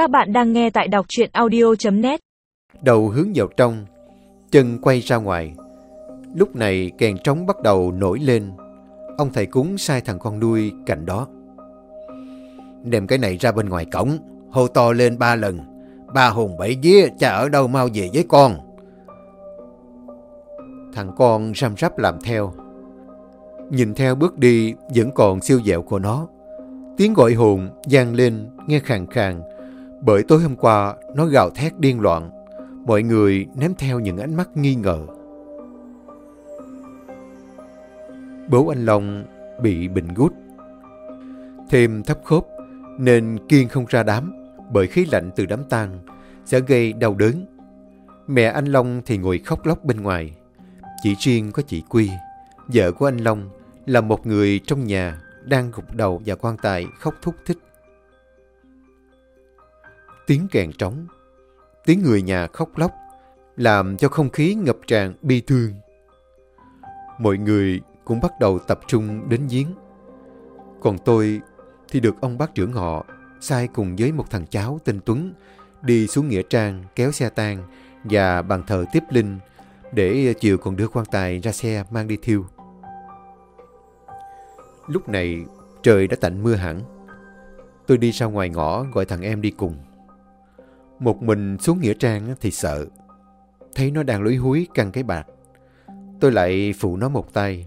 Các bạn đang nghe tại đọc truyện audio.net Đầu hướng vào trong, chân quay ra ngoài. Lúc này kèn trống bắt đầu nổi lên. Ông thầy cúng sai thằng con nuôi cạnh đó. Đem cái này ra bên ngoài cổng, hô to lên ba lần. Ba hồn bảy vía, cha ở đâu mau về với con. Thằng con răm rắp làm theo. Nhìn theo bước đi vẫn còn siêu dẹo của nó. Tiếng gọi hồn gian lên nghe khàn khàn. Bởi tối hôm qua nó gào thét điên loạn. Mọi người ném theo những ánh mắt nghi ngờ. Bố anh Long bị bệnh gút. Thêm thấp khớp nên kiên không ra đám bởi khí lạnh từ đám tang sẽ gây đau đớn. Mẹ anh Long thì ngồi khóc lóc bên ngoài. Chỉ riêng có chị Quy, vợ của anh Long là một người trong nhà đang gục đầu và quan tài khóc thúc thích. Tiếng kèn trống, tiếng người nhà khóc lóc làm cho không khí ngập tràn bi thương. Mọi người cũng bắt đầu tập trung đến giếng. Còn tôi thì được ông bác trưởng họ sai cùng với một thằng cháu tên Tuấn đi xuống Nghĩa Trang kéo xe tang và bàn thờ tiếp linh để chiều còn đưa quan tài ra xe mang đi thiêu. Lúc này trời đã tạnh mưa hẳn. Tôi đi ra ngoài ngõ gọi thằng em đi cùng. Một mình xuống Nghĩa Trang thì sợ. Thấy nó đang lưỡi húi căng cái bạc. Tôi lại phụ nó một tay.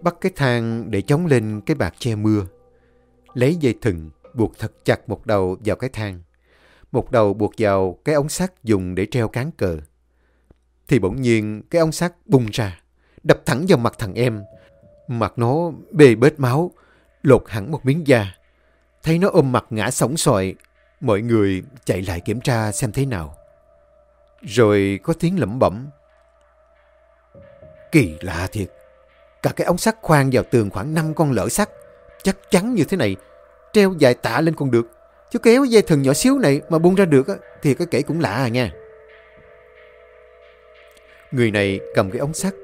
Bắt cái thang để chống lên cái bạc che mưa. Lấy dây thừng buộc thật chặt một đầu vào cái thang. Một đầu buộc vào cái ống sắt dùng để treo cán cờ. Thì bỗng nhiên cái ống sắt bung ra, đập thẳng vào mặt thằng em. Mặt nó bê bết máu, lột hẳn một miếng da. Thấy nó ôm mặt ngã sóng xoài, mọi người chạy lại kiểm tra xem thế nào. Rồi có tiếng lẩm bẩm. Kỳ lạ thiệt. Cả cái ống sắt khoan vào tường khoảng 5 con lỡ sắt. Chắc chắn như thế này, treo dài tạ lên còn được. Chứ kéo dây thừng nhỏ xíu này mà buông ra được thì cái kể cũng lạ à nha. Người này cầm cái ống sắt,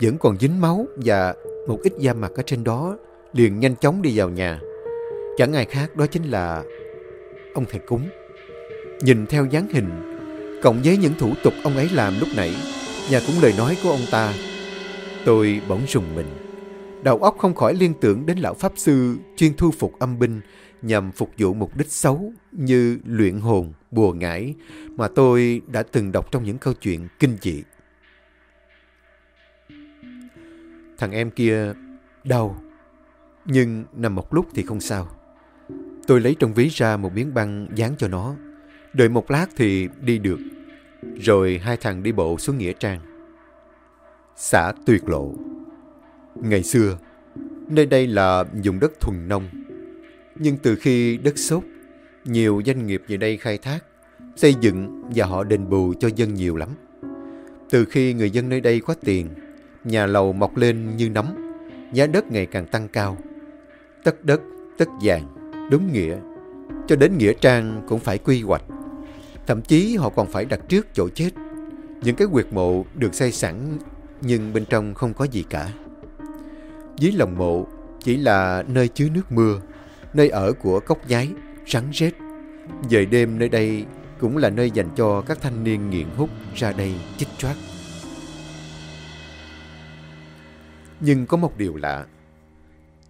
vẫn còn dính máu và một ít da mặt ở trên đó, liền nhanh chóng đi vào nhà. Chẳng ai khác đó chính là ông thầy cúng. Nhìn theo dáng hình, cộng với những thủ tục ông ấy làm lúc nãy, và cũng lời nói của ông ta, tôi bỗng rùng mình. Đầu óc không khỏi liên tưởng đến lão Pháp Sư chuyên thu phục âm binh nhằm phục vụ mục đích xấu như luyện hồn, bùa ngải mà tôi đã từng đọc trong những câu chuyện kinh dị. Thằng em kia đau, nhưng nằm một lúc thì không sao. Tôi lấy trong ví ra một miếng băng dán cho nó. Đợi một lát thì đi được. Rồi hai thằng đi bộ xuống Nghĩa Trang. Xã Tuyệt Lộ Ngày xưa, nơi đây là vùng đất thuần nông. Nhưng từ khi đất sốt, nhiều doanh nghiệp về đây khai thác, xây dựng và họ đền bù cho dân nhiều lắm. Từ khi người dân nơi đây có tiền, nhà lầu mọc lên như nấm, giá đất ngày càng tăng cao. Tất đất, tất vàng, đúng nghĩa. Cho đến Nghĩa Trang cũng phải quy hoạch. Thậm chí họ còn phải đặt trước chỗ chết. Những cái quyệt mộ được xây sẵn nhưng bên trong không có gì cả. Dưới lòng mộ chỉ là nơi chứa nước mưa, nơi ở của cốc nhái, rắn rết. Về đêm nơi đây cũng là nơi dành cho các thanh niên nghiện hút ra đây chích choát. Nhưng có một điều lạ.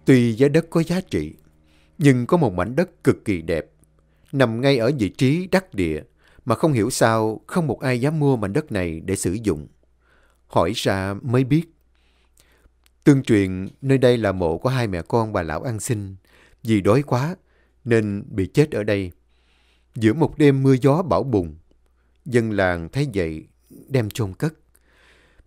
Tuy giá đất có giá trị, nhưng có một mảnh đất cực kỳ đẹp, nằm ngay ở vị trí đắc địa mà không hiểu sao không một ai dám mua mảnh đất này để sử dụng. Hỏi ra mới biết. Tương truyền nơi đây là mộ của hai mẹ con bà lão ăn xin. Vì đói quá nên bị chết ở đây. Giữa một đêm mưa gió bão bùng, dân làng thấy vậy đem chôn cất.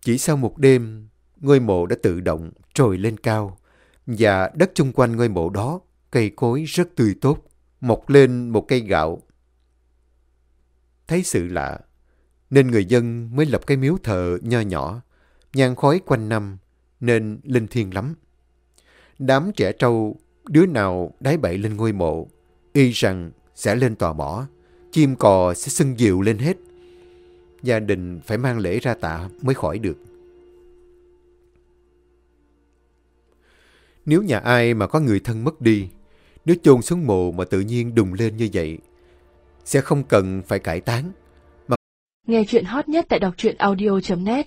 Chỉ sau một đêm, ngôi mộ đã tự động trồi lên cao và đất chung quanh ngôi mộ đó cây cối rất tươi tốt, mọc lên một cây gạo. Thấy sự lạ, nên người dân mới lập cái miếu thờ nho nhỏ, nhang khói quanh năm, nên linh thiêng lắm. Đám trẻ trâu, đứa nào đái bậy lên ngôi mộ, y rằng sẽ lên tòa mỏ, chim cò sẽ sưng diệu lên hết. Gia đình phải mang lễ ra tạ mới khỏi được. Nếu nhà ai mà có người thân mất đi, nếu chôn xuống mộ mà tự nhiên đùng lên như vậy, sẽ không cần phải cải táng. Nghe chuyện hot nhất tại đọc truyện audio.net